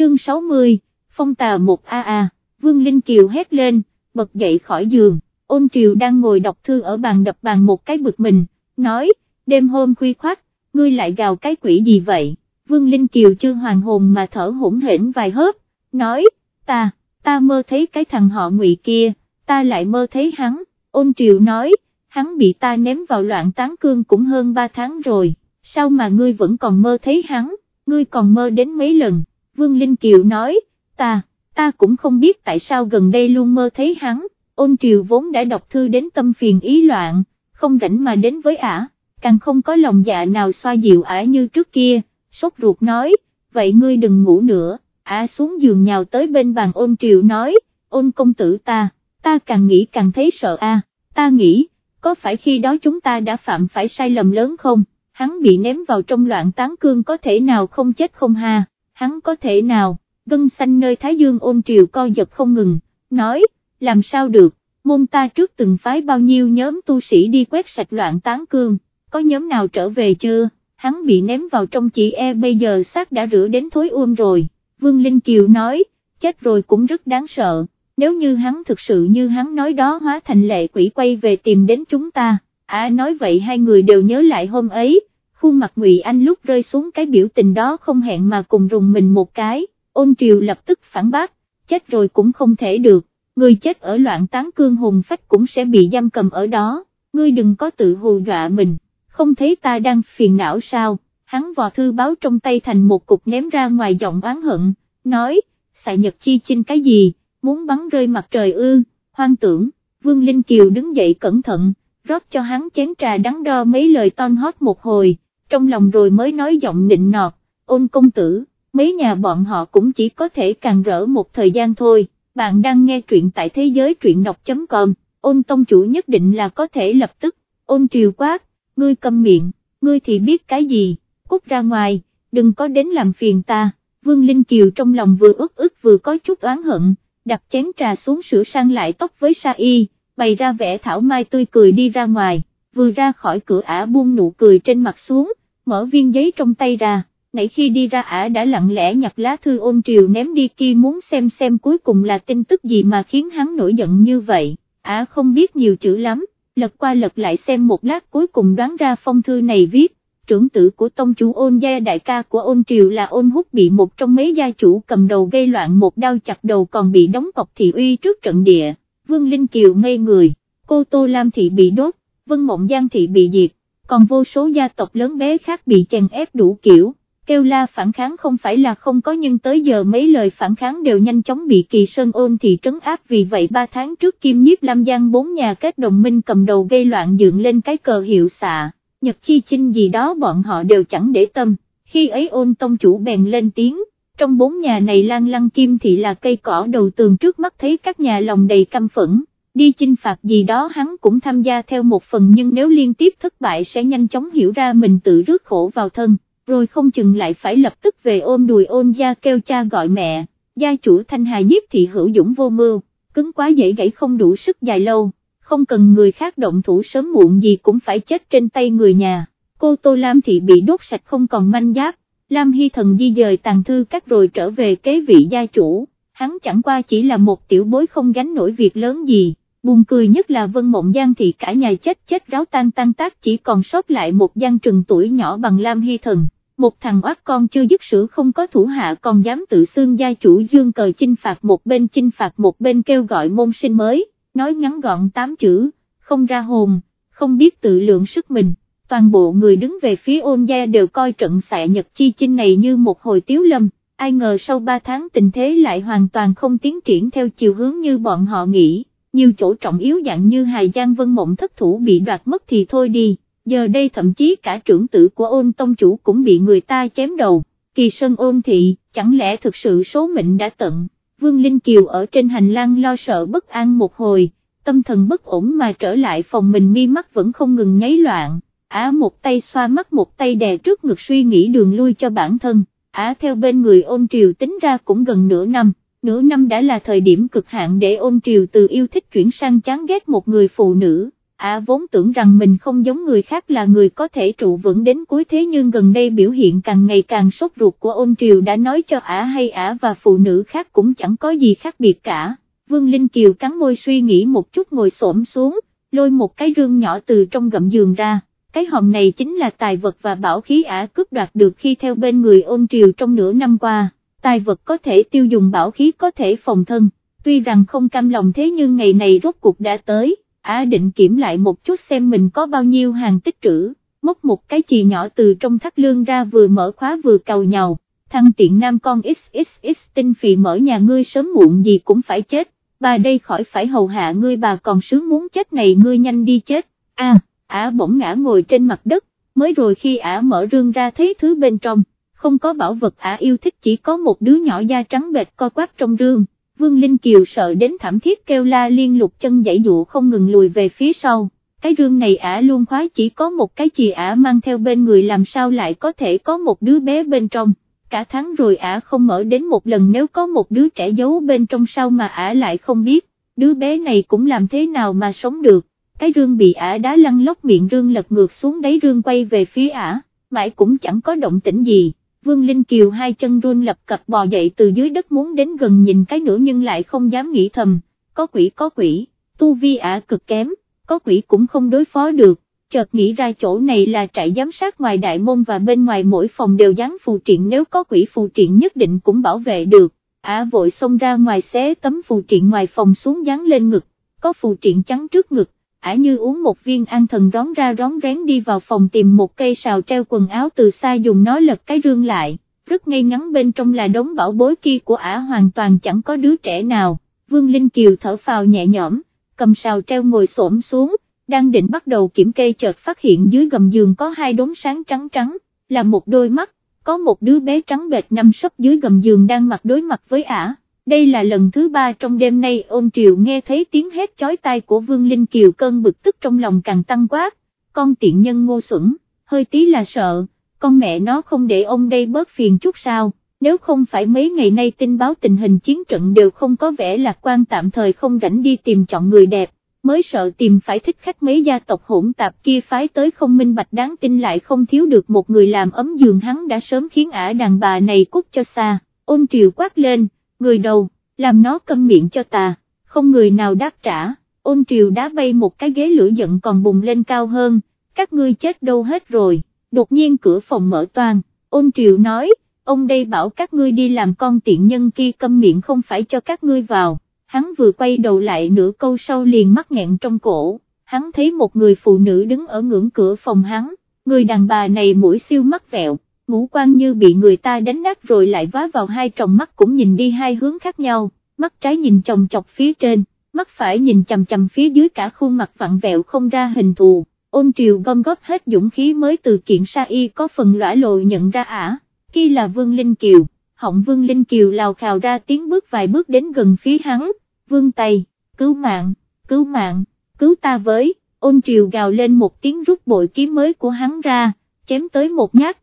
chương 60, phong tà một a a, Vương Linh Kiều hét lên, bật dậy khỏi giường, ôn triều đang ngồi đọc thư ở bàn đập bàn một cái bực mình, nói, đêm hôm khuya khoát, ngươi lại gào cái quỷ gì vậy, Vương Linh Kiều chưa hoàn hồn mà thở hỗn hển vài hớp, nói, ta, ta mơ thấy cái thằng họ ngụy kia, ta lại mơ thấy hắn, ôn triều nói, hắn bị ta ném vào loạn tán cương cũng hơn 3 tháng rồi, sao mà ngươi vẫn còn mơ thấy hắn, ngươi còn mơ đến mấy lần, Vương Linh Kiều nói, ta, ta cũng không biết tại sao gần đây luôn mơ thấy hắn, ôn triều vốn đã đọc thư đến tâm phiền ý loạn, không rảnh mà đến với ả, càng không có lòng dạ nào xoa dịu ả như trước kia, sốt ruột nói, vậy ngươi đừng ngủ nữa, ả xuống giường nhào tới bên bàn ôn triều nói, ôn công tử ta, ta càng nghĩ càng thấy sợ a, ta nghĩ, có phải khi đó chúng ta đã phạm phải sai lầm lớn không, hắn bị ném vào trong loạn tán cương có thể nào không chết không ha, hắn có thể nào, gân xanh nơi Thái Dương ôn triều co giật không ngừng, nói, làm sao được, môn ta trước từng phái bao nhiêu nhóm tu sĩ đi quét sạch loạn tán cương, có nhóm nào trở về chưa, hắn bị ném vào trong chị e bây giờ xác đã rửa đến thối uôm rồi, Vương Linh Kiều nói, chết rồi cũng rất đáng sợ, nếu như hắn thực sự như hắn nói đó hóa thành lệ quỷ quay về tìm đến chúng ta, à nói vậy hai người đều nhớ lại hôm ấy, khuôn mặt Ngụy Anh lúc rơi xuống cái biểu tình đó không hẹn mà cùng rùng mình một cái, ôn triều lập tức phản bác, chết rồi cũng không thể được, người chết ở loạn tán cương hồn phách cũng sẽ bị giam cầm ở đó, ngươi đừng có tự hù dọa mình, không thấy ta đang phiền não sao, hắn vò thư báo trong tay thành một cục ném ra ngoài giọng oán hận, nói, xài nhật chi chinh cái gì, muốn bắn rơi mặt trời ư, hoang tưởng, Vương Linh Kiều đứng dậy cẩn thận, rót cho hắn chén trà đắng đo mấy lời ton hót một hồi, trong lòng rồi mới nói giọng nịnh nọt, ôn công tử, mấy nhà bọn họ cũng chỉ có thể càng rỡ một thời gian thôi, bạn đang nghe truyện tại thế giới truyện đọc.com, ôn tông chủ nhất định là có thể lập tức, ôn triều quát, ngươi câm miệng, ngươi thì biết cái gì, cút ra ngoài, đừng có đến làm phiền ta, Vương Linh Kiều trong lòng vừa ức ức vừa có chút oán hận, đặt chén trà xuống sửa sang lại tóc với sa y, bày ra vẻ thảo mai tươi cười đi ra ngoài, vừa ra khỏi cửa ả buông nụ cười trên mặt xuống, mở viên giấy trong tay ra, nãy khi đi ra ả đã lặng lẽ nhặt lá thư ôn triều ném đi kia muốn xem xem cuối cùng là tin tức gì mà khiến hắn nổi giận như vậy, ả không biết nhiều chữ lắm, lật qua lật lại xem một lát cuối cùng đoán ra phong thư này viết, trưởng tử của tông chủ ôn gia đại ca của ôn triều là ôn hút bị một trong mấy gia chủ cầm đầu gây loạn một đao chặt đầu còn bị đóng cọc thị uy trước trận địa, Vương Linh Kiều ngây người, cô Tô Lam thị bị đốt, Vân Mộng Giang thị bị diệt, còn vô số gia tộc lớn bé khác bị chèn ép đủ kiểu, kêu la phản kháng không phải là không có nhưng tới giờ mấy lời phản kháng đều nhanh chóng bị kỳ sơn ôn thị trấn áp vì vậy 3 tháng trước Kim Nhiếp Lam Giang bốn nhà kết đồng minh cầm đầu gây loạn dựng lên cái cờ hiệu xạ, Nhật Chi Chinh gì đó bọn họ đều chẳng để tâm, khi ấy ôn tông chủ bèn lên tiếng. Trong bốn nhà này lan lăng kim thị là cây cỏ đầu tường trước mắt thấy các nhà lòng đầy căm phẫn, đi chinh phạt gì đó hắn cũng tham gia theo một phần nhưng nếu liên tiếp thất bại sẽ nhanh chóng hiểu ra mình tự rước khổ vào thân, rồi không chừng lại phải lập tức về ôm đùi ôn gia kêu cha gọi mẹ, gia chủ thanh hà nhiếp thị hữu dũng vô mưu, cứng quá dễ gãy không đủ sức dài lâu, không cần người khác động thủ sớm muộn gì cũng phải chết trên tay người nhà, cô Tô Lam thị bị đốt sạch không còn manh giáp, Lam Hy thần di dời tàn thư các rồi trở về kế vị gia chủ, hắn chẳng qua chỉ là một tiểu bối không gánh nổi việc lớn gì buồn cười nhất là Vân Mộng Giang thì cả nhà chết chết ráo tan tan tác chỉ còn sót lại một Giang Trừng tuổi nhỏ bằng Lam Hy Thần, một thằng oát con chưa dứt sử không có thủ hạ còn dám tự xương gia chủ dương cờ chinh phạt một bên chinh phạt một bên kêu gọi môn sinh mới, nói ngắn gọn tám chữ, không ra hồn, không biết tự lượng sức mình. Toàn bộ người đứng về phía ôn gia đều coi trận xạ nhật chi chinh này như một hồi tiếu lâm, ai ngờ sau ba tháng tình thế lại hoàn toàn không tiến triển theo chiều hướng như bọn họ nghĩ nhiều chỗ trọng yếu dạng như Hài Giang Vân Mộng thất thủ bị đoạt mất thì thôi đi, giờ đây thậm chí cả trưởng tử của ôn tông chủ cũng bị người ta chém đầu, kỳ sơn ôn thị, chẳng lẽ thực sự số mệnh đã tận, Vương Linh Kiều ở trên hành lang lo sợ bất an một hồi, tâm thần bất ổn mà trở lại phòng mình mi mắt vẫn không ngừng nháy loạn, á một tay xoa mắt một tay đè trước ngực suy nghĩ đường lui cho bản thân, á theo bên người ôn triều tính ra cũng gần nửa năm nửa năm đã là thời điểm cực hạn để ôn triều từ yêu thích chuyển sang chán ghét một người phụ nữ, ả vốn tưởng rằng mình không giống người khác là người có thể trụ vững đến cuối thế nhưng gần đây biểu hiện càng ngày càng sốt ruột của ôn triều đã nói cho ả hay ả và phụ nữ khác cũng chẳng có gì khác biệt cả. Vương Linh Kiều cắn môi suy nghĩ một chút ngồi xổm xuống, lôi một cái rương nhỏ từ trong gậm giường ra, cái hòm này chính là tài vật và bảo khí ả cướp đoạt được khi theo bên người ôn triều trong nửa năm qua, tài vật có thể tiêu dùng bảo khí có thể phòng thân, tuy rằng không cam lòng thế nhưng ngày này rốt cuộc đã tới Á định kiểm lại một chút xem mình có bao nhiêu hàng tích trữ, móc một cái chì nhỏ từ trong thắt lương ra vừa mở khóa vừa cầu nhàu, thăng tiện nam con xxx tinh phì mở nhà ngươi sớm muộn gì cũng phải chết, bà đây khỏi phải hầu hạ ngươi bà còn sướng muốn chết này ngươi nhanh đi chết, a ả bỗng ngã ngồi trên mặt đất, mới rồi khi ả mở rương ra thấy thứ bên trong, không có bảo vật ả yêu thích chỉ có một đứa nhỏ da trắng bệt co quắp trong rương. Vương Linh Kiều sợ đến thảm thiết kêu la liên lục chân dãy dụ không ngừng lùi về phía sau, cái rương này ả luôn khóa chỉ có một cái chì ả mang theo bên người làm sao lại có thể có một đứa bé bên trong, cả tháng rồi ả không mở đến một lần nếu có một đứa trẻ giấu bên trong sau mà ả lại không biết, đứa bé này cũng làm thế nào mà sống được, cái rương bị ả đá lăn lóc miệng rương lật ngược xuống đáy rương quay về phía ả, mãi cũng chẳng có động tĩnh gì. Vương Linh Kiều hai chân run lập cập bò dậy từ dưới đất muốn đến gần nhìn cái nữa nhưng lại không dám nghĩ thầm, có quỷ có quỷ, tu vi ả cực kém, có quỷ cũng không đối phó được, chợt nghĩ ra chỗ này là trại giám sát ngoài đại môn và bên ngoài mỗi phòng đều dán phù triện nếu có quỷ phù triện nhất định cũng bảo vệ được, ả vội xông ra ngoài xé tấm phù triện ngoài phòng xuống dán lên ngực, có phù triện trắng trước ngực, ả như uống một viên an thần rón ra rón rén đi vào phòng tìm một cây sào treo quần áo từ xa dùng nó lật cái rương lại, rất ngay ngắn bên trong là đống bảo bối kia của ả hoàn toàn chẳng có đứa trẻ nào, Vương Linh Kiều thở phào nhẹ nhõm, cầm sào treo ngồi xổm xuống, đang định bắt đầu kiểm kê chợt phát hiện dưới gầm giường có hai đốm sáng trắng trắng, là một đôi mắt, có một đứa bé trắng bệt nằm sấp dưới gầm giường đang mặt đối mặt với ả đây là lần thứ ba trong đêm nay ôn triều nghe thấy tiếng hét chói tai của Vương Linh Kiều cơn bực tức trong lòng càng tăng quát, con tiện nhân ngô xuẩn, hơi tí là sợ, con mẹ nó không để ông đây bớt phiền chút sao, nếu không phải mấy ngày nay tin báo tình hình chiến trận đều không có vẻ lạc quan tạm thời không rảnh đi tìm chọn người đẹp, mới sợ tìm phải thích khách mấy gia tộc hỗn tạp kia phái tới không minh bạch đáng tin lại không thiếu được một người làm ấm giường hắn đã sớm khiến ả đàn bà này cút cho xa, ôn triều quát lên người đầu, làm nó câm miệng cho ta, không người nào đáp trả, ôn triều đá bay một cái ghế lửa giận còn bùng lên cao hơn, các ngươi chết đâu hết rồi, đột nhiên cửa phòng mở toang. ôn triều nói, ông đây bảo các ngươi đi làm con tiện nhân kia câm miệng không phải cho các ngươi vào, hắn vừa quay đầu lại nửa câu sau liền mắc nghẹn trong cổ, hắn thấy một người phụ nữ đứng ở ngưỡng cửa phòng hắn, người đàn bà này mũi siêu mắc vẹo ngũ quan như bị người ta đánh nát rồi lại vá vào hai tròng mắt cũng nhìn đi hai hướng khác nhau, mắt trái nhìn chồng chọc phía trên, mắt phải nhìn chầm chầm phía dưới cả khuôn mặt vặn vẹo không ra hình thù, ôn triều gom góp hết dũng khí mới từ kiện sa y có phần lõa lồi nhận ra ả, kia là Vương Linh Kiều, họng Vương Linh Kiều lào khào ra tiếng bước vài bước đến gần phía hắn, vương tay, cứu mạng, cứu mạng, cứu ta với, ôn triều gào lên một tiếng rút bội kiếm mới của hắn ra, chém tới một nhát,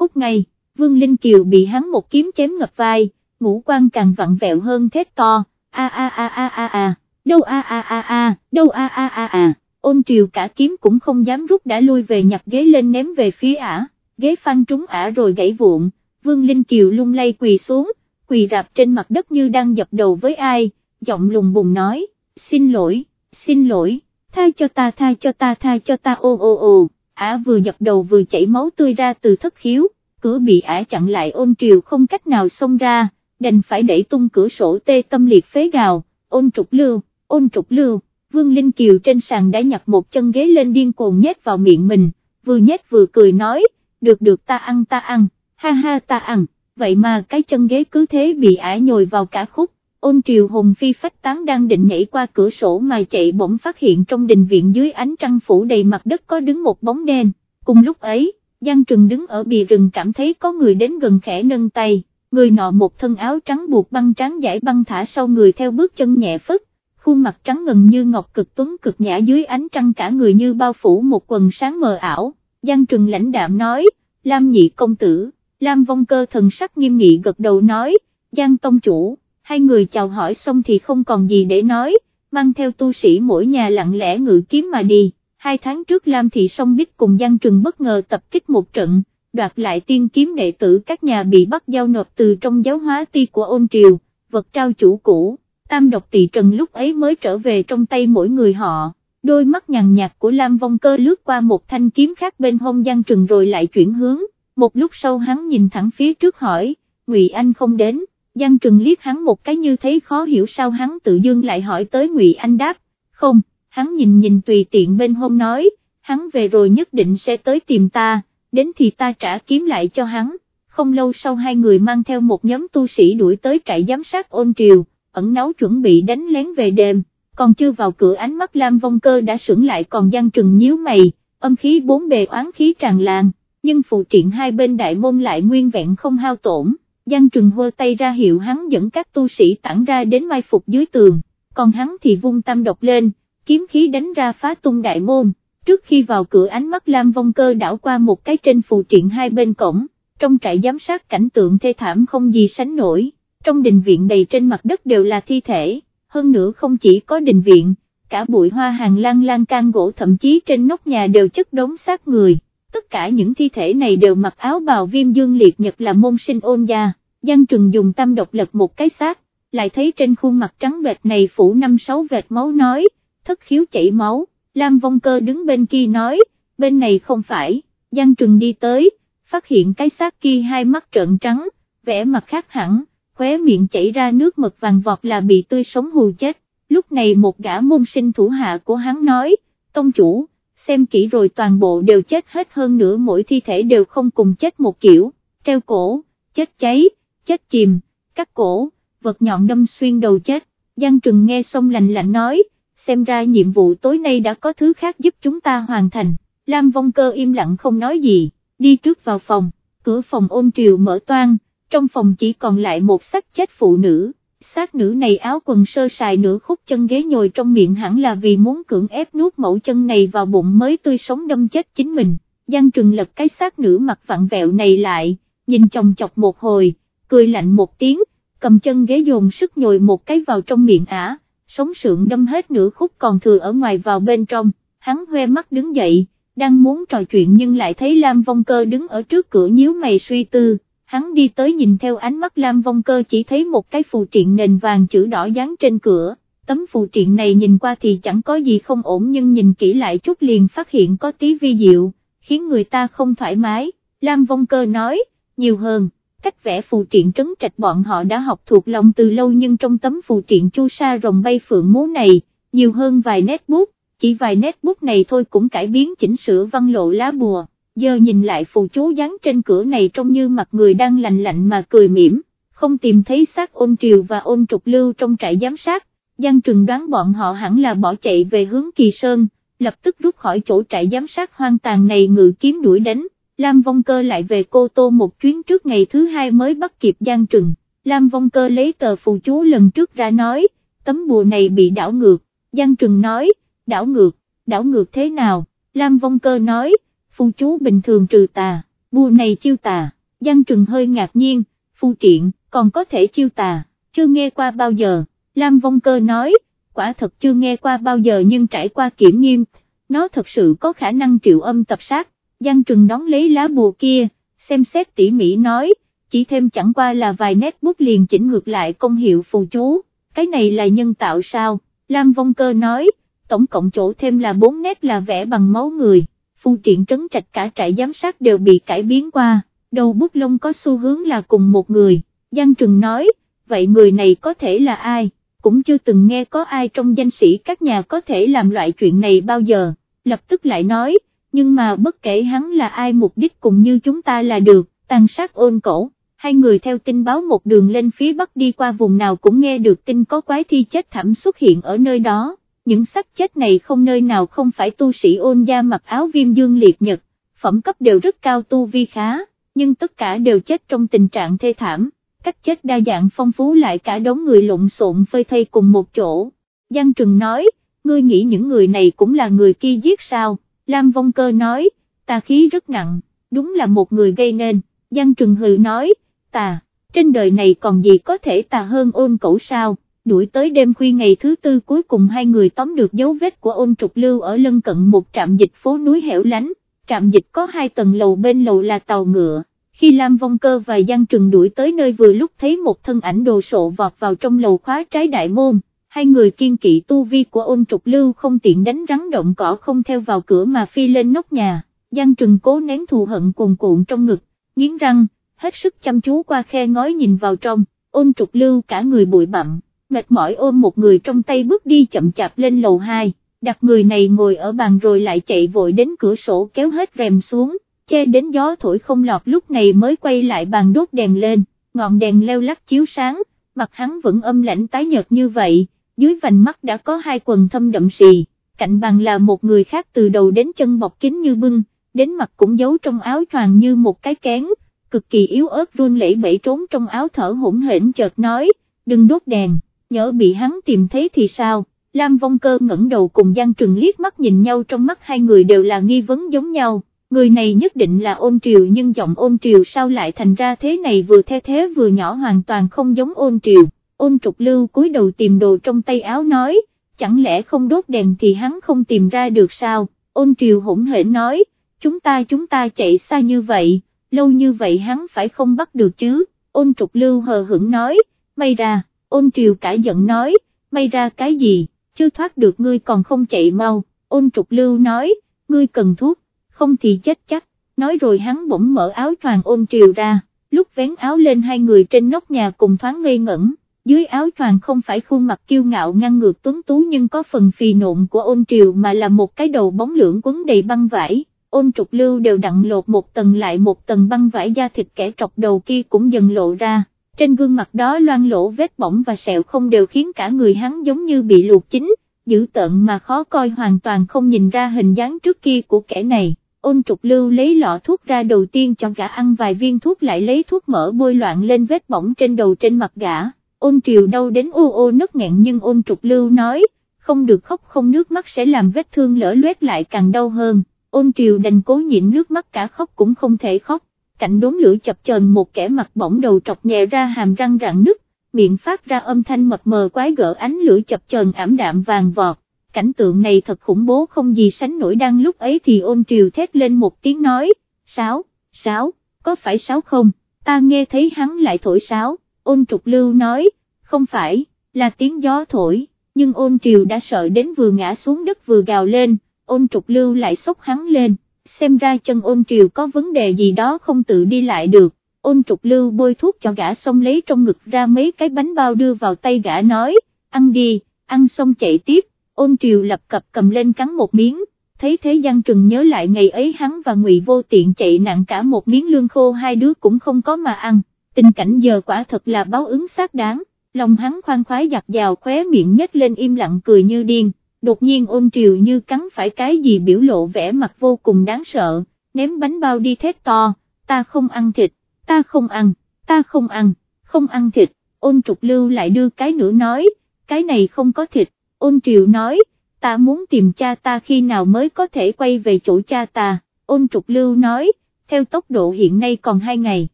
cút ngay, Vương Linh Kiều bị hắn một kiếm chém ngập vai, ngũ quan càng vặn vẹo hơn thét to, a a a a a a, đâu a a a a, đâu a a a a, ôn triều cả kiếm cũng không dám rút đã lui về nhặt ghế lên ném về phía ả, ghế phăng trúng ả rồi gãy vụn, Vương Linh Kiều lung lay quỳ xuống, quỳ rạp trên mặt đất như đang dập đầu với ai, giọng lùng bùng nói, xin lỗi, xin lỗi, tha cho ta tha cho ta tha cho ta ô ô ô ả vừa dập đầu vừa chảy máu tươi ra từ thất khiếu, cửa bị ả chặn lại ôn triều không cách nào xông ra, đành phải đẩy tung cửa sổ tê tâm liệt phế gào, ôn trục lưu, ôn trục lưu, Vương Linh Kiều trên sàn đã nhặt một chân ghế lên điên cuồng nhét vào miệng mình, vừa nhét vừa cười nói, được được ta ăn ta ăn, ha ha ta ăn, vậy mà cái chân ghế cứ thế bị ả nhồi vào cả khúc, ôn triều hùng phi phách tán đang định nhảy qua cửa sổ mà chạy bỗng phát hiện trong đình viện dưới ánh trăng phủ đầy mặt đất có đứng một bóng đen, cùng lúc ấy, Giang Trừng đứng ở bì rừng cảm thấy có người đến gần khẽ nâng tay, người nọ một thân áo trắng buộc băng trắng giải băng thả sau người theo bước chân nhẹ phức, khuôn mặt trắng ngần như ngọc cực tuấn cực nhã dưới ánh trăng cả người như bao phủ một quần sáng mờ ảo, Giang Trừng lãnh đạm nói, Lam nhị công tử, Lam vong cơ thần sắc nghiêm nghị gật đầu nói, Giang tông chủ hai người chào hỏi xong thì không còn gì để nói, mang theo tu sĩ mỗi nhà lặng lẽ ngự kiếm mà đi. Hai tháng trước Lam Thị Song Bích cùng Giang Trừng bất ngờ tập kích một trận, đoạt lại tiên kiếm đệ tử các nhà bị bắt giao nộp từ trong giáo hóa ti của ôn triều, vật trao chủ cũ, tam độc tỳ trần lúc ấy mới trở về trong tay mỗi người họ, đôi mắt nhằn nhạt của Lam Vong Cơ lướt qua một thanh kiếm khác bên hông Giang Trừng rồi lại chuyển hướng, một lúc sau hắn nhìn thẳng phía trước hỏi, Ngụy Anh không đến, Giang Trừng liếc hắn một cái như thấy khó hiểu sao hắn tự dưng lại hỏi tới Ngụy Anh đáp, không, hắn nhìn nhìn tùy tiện bên hông nói, hắn về rồi nhất định sẽ tới tìm ta, đến thì ta trả kiếm lại cho hắn, không lâu sau hai người mang theo một nhóm tu sĩ đuổi tới trại giám sát ôn triều, ẩn náu chuẩn bị đánh lén về đêm, còn chưa vào cửa ánh mắt Lam Vong Cơ đã sững lại còn Giang Trừng nhíu mày, âm khí bốn bề oán khí tràn lan, nhưng phụ triện hai bên đại môn lại nguyên vẹn không hao tổn, Giang Trừng hơ tay ra hiệu hắn dẫn các tu sĩ tản ra đến mai phục dưới tường, còn hắn thì vung tam độc lên, kiếm khí đánh ra phá tung đại môn, trước khi vào cửa ánh mắt Lam Vong Cơ đảo qua một cái trên phù triện hai bên cổng, trong trại giám sát cảnh tượng thê thảm không gì sánh nổi, trong đình viện đầy trên mặt đất đều là thi thể, hơn nữa không chỉ có đình viện, cả bụi hoa hàng lan lan can gỗ thậm chí trên nóc nhà đều chất đống xác người, tất cả những thi thể này đều mặc áo bào viêm dương liệt nhật là môn sinh ôn gia, Giang Trừng dùng tâm độc lật một cái xác, lại thấy trên khuôn mặt trắng bệch này phủ năm sáu vệt máu nói, thất khiếu chảy máu, Lam Vong Cơ đứng bên kia nói, bên này không phải, Giang Trừng đi tới, phát hiện cái xác kia hai mắt trợn trắng, vẻ mặt khác hẳn, khóe miệng chảy ra nước mật vàng vọt là bị tươi sống hù chết, lúc này một gã môn sinh thủ hạ của hắn nói, tông chủ, xem kỹ rồi toàn bộ đều chết hết hơn nữa mỗi thi thể đều không cùng chết một kiểu, treo cổ, chết cháy, chết chìm, cắt cổ, vật nhọn đâm xuyên đầu chết, Giang Trừng nghe xong lạnh lạnh nói, xem ra nhiệm vụ tối nay đã có thứ khác giúp chúng ta hoàn thành, Lam Vong Cơ im lặng không nói gì, đi trước vào phòng, cửa phòng ôn triều mở toan, trong phòng chỉ còn lại một xác chết phụ nữ, xác nữ này áo quần sơ sài nửa khúc chân ghế nhồi trong miệng hẳn là vì muốn cưỡng ép nuốt mẫu chân này vào bụng mới tươi sống đâm chết chính mình, Giang Trừng lật cái xác nữ mặt vặn vẹo này lại, nhìn chồng chọc một hồi, cười lạnh một tiếng, cầm chân ghế dồn sức nhồi một cái vào trong miệng ả sống sượng đâm hết nửa khúc còn thừa ở ngoài vào bên trong, hắn hoe mắt đứng dậy, đang muốn trò chuyện nhưng lại thấy Lam Vong Cơ đứng ở trước cửa nhíu mày suy tư, hắn đi tới nhìn theo ánh mắt Lam Vong Cơ chỉ thấy một cái phù triện nền vàng chữ đỏ dán trên cửa, tấm phù triện này nhìn qua thì chẳng có gì không ổn nhưng nhìn kỹ lại chút liền phát hiện có tí vi diệu, khiến người ta không thoải mái, Lam Vong Cơ nói, nhiều hơn cách vẽ phù triện trấn trạch bọn họ đã học thuộc lòng từ lâu nhưng trong tấm phù triện chu sa rồng bay phượng múa này, nhiều hơn vài nét bút, chỉ vài nét bút này thôi cũng cải biến chỉnh sửa văn lộ lá bùa, giờ nhìn lại phù chú dán trên cửa này trông như mặt người đang lạnh lạnh mà cười mỉm, không tìm thấy xác ôn triều và ôn trục lưu trong trại giám sát, Giang Trừng đoán bọn họ hẳn là bỏ chạy về hướng Kỳ Sơn, lập tức rút khỏi chỗ trại giám sát hoang tàn này ngự kiếm đuổi đánh. Lam Vong Cơ lại về Cô Tô một chuyến trước ngày thứ hai mới bắt kịp Giang Trừng, Lam Vong Cơ lấy tờ phù chú lần trước ra nói, tấm bùa này bị đảo ngược, Giang Trừng nói, đảo ngược, đảo ngược thế nào, Lam Vong Cơ nói, phu chú bình thường trừ tà, bùa này chiêu tà, Giang Trừng hơi ngạc nhiên, phù triện, còn có thể chiêu tà, chưa nghe qua bao giờ, Lam Vong Cơ nói, quả thật chưa nghe qua bao giờ nhưng trải qua kiểm nghiêm, nó thật sự có khả năng triệu âm tập sát. Giang Trừng đón lấy lá bùa kia, xem xét tỉ mỉ nói, chỉ thêm chẳng qua là vài nét bút liền chỉnh ngược lại công hiệu phù chú, cái này là nhân tạo sao, Lam Vong Cơ nói, tổng cộng chỗ thêm là bốn nét là vẽ bằng máu người, phù triển trấn trạch cả trại giám sát đều bị cải biến qua, đầu bút lông có xu hướng là cùng một người, Giang Trừng nói, vậy người này có thể là ai, cũng chưa từng nghe có ai trong danh sĩ các nhà có thể làm loại chuyện này bao giờ, lập tức lại nói, nhưng mà bất kể hắn là ai mục đích cùng như chúng ta là được, tàn sát ôn cổ, hai người theo tin báo một đường lên phía bắc đi qua vùng nào cũng nghe được tin có quái thi chết thảm xuất hiện ở nơi đó, những xác chết này không nơi nào không phải tu sĩ ôn gia mặc áo viêm dương liệt nhật, phẩm cấp đều rất cao tu vi khá, nhưng tất cả đều chết trong tình trạng thê thảm, cách chết đa dạng phong phú lại cả đống người lộn xộn phơi thây cùng một chỗ. Giang Trừng nói, ngươi nghĩ những người này cũng là người kia giết sao? Lam Vong Cơ nói, tà khí rất nặng, đúng là một người gây nên, Giang Trừng Hừ nói, tà, trên đời này còn gì có thể tà hơn ôn cẩu sao, đuổi tới đêm khuya ngày thứ tư cuối cùng hai người tóm được dấu vết của ôn trục lưu ở lân cận một trạm dịch phố núi hẻo lánh, trạm dịch có hai tầng lầu bên lầu là tàu ngựa, khi Lam Vong Cơ và Giang Trừng đuổi tới nơi vừa lúc thấy một thân ảnh đồ sộ vọt vào trong lầu khóa trái đại môn, hai người kiên kỵ tu vi của ôn trục lưu không tiện đánh rắn động cỏ không theo vào cửa mà phi lên nóc nhà, Giang Trừng cố nén thù hận cuồn cuộn trong ngực, nghiến răng, hết sức chăm chú qua khe ngói nhìn vào trong, ôn trục lưu cả người bụi bặm, mệt mỏi ôm một người trong tay bước đi chậm chạp lên lầu 2, đặt người này ngồi ở bàn rồi lại chạy vội đến cửa sổ kéo hết rèm xuống, che đến gió thổi không lọt lúc này mới quay lại bàn đốt đèn lên, ngọn đèn leo lắc chiếu sáng, mặt hắn vẫn âm lãnh tái nhợt như vậy, dưới vành mắt đã có hai quần thâm đậm xì, cạnh bàn là một người khác từ đầu đến chân bọc kín như bưng, đến mặt cũng giấu trong áo choàng như một cái kén, cực kỳ yếu ớt run lẩy bẩy trốn trong áo thở hỗn hển chợt nói, đừng đốt đèn, nhớ bị hắn tìm thấy thì sao, Lam Vong Cơ ngẩng đầu cùng Giang Trừng liếc mắt nhìn nhau trong mắt hai người đều là nghi vấn giống nhau, người này nhất định là ôn triều nhưng giọng ôn triều sao lại thành ra thế này vừa the thế vừa nhỏ hoàn toàn không giống ôn triều, ôn trục lưu cúi đầu tìm đồ trong tay áo nói, chẳng lẽ không đốt đèn thì hắn không tìm ra được sao, ôn triều hỗn hển nói, chúng ta chúng ta chạy xa như vậy, lâu như vậy hắn phải không bắt được chứ, ôn trục lưu hờ hững nói, may ra, ôn triều cãi giận nói, may ra cái gì, chưa thoát được ngươi còn không chạy mau, ôn trục lưu nói, ngươi cần thuốc, không thì chết chắc, nói rồi hắn bỗng mở áo choàng ôn triều ra, lúc vén áo lên hai người trên nóc nhà cùng thoáng ngây ngẩn, dưới áo choàng không phải khuôn mặt kiêu ngạo ngăn ngược tuấn tú nhưng có phần phì nộn của ôn triều mà là một cái đầu bóng lưỡng quấn đầy băng vải, ôn trục lưu đều đặn lột một tầng lại một tầng băng vải da thịt kẻ trọc đầu kia cũng dần lộ ra, trên gương mặt đó loang lỗ vết bỏng và sẹo không đều khiến cả người hắn giống như bị luộc chín, dữ tợn mà khó coi hoàn toàn không nhìn ra hình dáng trước kia của kẻ này. Ôn trục lưu lấy lọ thuốc ra đầu tiên cho gã ăn vài viên thuốc lại lấy thuốc mỡ bôi loạn lên vết bỏng trên đầu trên mặt gã, ôn triều đau đến ô ô nức nghẹn nhưng ôn trục lưu nói, không được khóc không nước mắt sẽ làm vết thương lỡ loét lại càng đau hơn, ôn triều đành cố nhịn nước mắt cả khóc cũng không thể khóc, cạnh đốm lửa chập chờn một kẻ mặt bỏng đầu trọc nhẹ ra hàm răng rạn nứt, miệng phát ra âm thanh mập mờ quái gở ánh lửa chập chờn ảm đạm vàng vọt. Cảnh tượng này thật khủng bố không gì sánh nổi đang lúc ấy thì ôn triều thét lên một tiếng nói, sáo, sáo, có phải sáo không, ta nghe thấy hắn lại thổi sáo, ôn trục lưu nói, không phải, là tiếng gió thổi, nhưng ôn triều đã sợ đến vừa ngã xuống đất vừa gào lên, ôn trục lưu lại sốc hắn lên, xem ra chân ôn triều có vấn đề gì đó không tự đi lại được, ôn trục lưu bôi thuốc cho gã xong lấy trong ngực ra mấy cái bánh bao đưa vào tay gã nói, ăn đi, ăn xong chạy tiếp, ôn triều lập cập cầm lên cắn một miếng, thấy thế gian Trừng nhớ lại ngày ấy hắn và Ngụy Vô Tiện chạy nặng cả một miếng lương khô hai đứa cũng không có mà ăn, tình cảnh giờ quả thật là báo ứng xác đáng, lòng hắn khoan khoái giặt dào khóe miệng nhếch lên im lặng cười như điên, đột nhiên ôn triều như cắn phải cái gì biểu lộ vẻ mặt vô cùng đáng sợ, ném bánh bao đi thét to, ta không ăn thịt, ta không ăn, ta không ăn, không ăn thịt, ôn trục lưu lại đưa cái nữa nói, cái này không có thịt, ôn triều nói, ta muốn tìm cha ta khi nào mới có thể quay về chỗ cha ta, ôn trục lưu nói, theo tốc độ hiện nay còn hai ngày,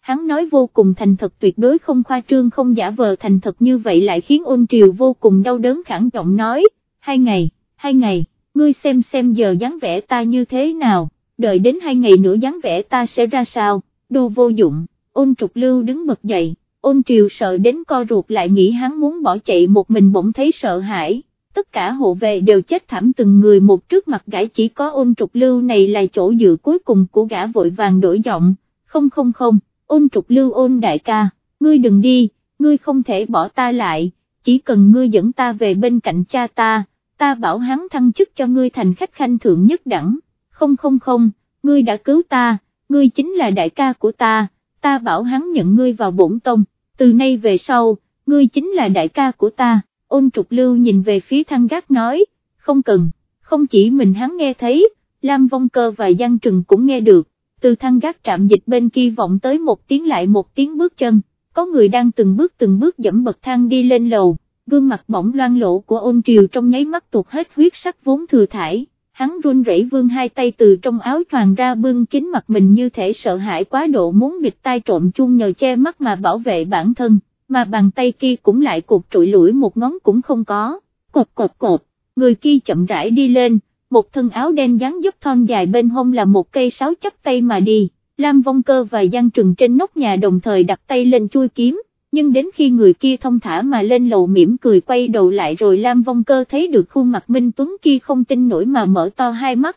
hắn nói vô cùng thành thật tuyệt đối không khoa trương không giả vờ thành thật như vậy lại khiến ôn triều vô cùng đau đớn khẳng trọng nói, hai ngày, hai ngày, ngươi xem xem giờ dáng vẻ ta như thế nào, đợi đến hai ngày nữa dáng vẻ ta sẽ ra sao, đồ vô dụng, ôn trục lưu đứng bật dậy, ôn triều sợ đến co ruột lại nghĩ hắn muốn bỏ chạy một mình bỗng thấy sợ hãi, tất cả hộ vệ đều chết thảm từng người một trước mặt gã chỉ có ôn trục lưu này là chỗ dựa cuối cùng của gã vội vàng đổi giọng, không không không, ôn trục lưu ôn đại ca, ngươi đừng đi, ngươi không thể bỏ ta lại, chỉ cần ngươi dẫn ta về bên cạnh cha ta, ta bảo hắn thăng chức cho ngươi thành khách khanh thượng nhất đẳng, không không không, ngươi đã cứu ta, ngươi chính là đại ca của ta, ta bảo hắn nhận ngươi vào bổn tông, từ nay về sau, ngươi chính là đại ca của ta, ôn trục lưu nhìn về phía thăng gác nói, không cần, không chỉ mình hắn nghe thấy, Lam Vong Cơ và Giang Trừng cũng nghe được, từ thăng gác trạm dịch bên kia vọng tới một tiếng lại một tiếng bước chân, có người đang từng bước từng bước dẫm bậc thang đi lên lầu, gương mặt bỗng loan lộ của ôn triều trong nháy mắt tuột hết huyết sắc vốn thừa thải, hắn run rẩy vương hai tay từ trong áo choàng ra bưng kín mặt mình như thể sợ hãi quá độ muốn bịt tai trộm chung nhờ che mắt mà bảo vệ bản thân, mà bàn tay kia cũng lại cột trụi lũi một ngón cũng không có, cột cột cột, người kia chậm rãi đi lên, một thân áo đen dáng dấp thon dài bên hông là một cây sáo chấp tay mà đi, Lam Vong Cơ và Giang Trừng trên nóc nhà đồng thời đặt tay lên chui kiếm, nhưng đến khi người kia thông thả mà lên lầu mỉm cười quay đầu lại rồi Lam Vong Cơ thấy được khuôn mặt Minh Tuấn kia không tin nổi mà mở to hai mắt,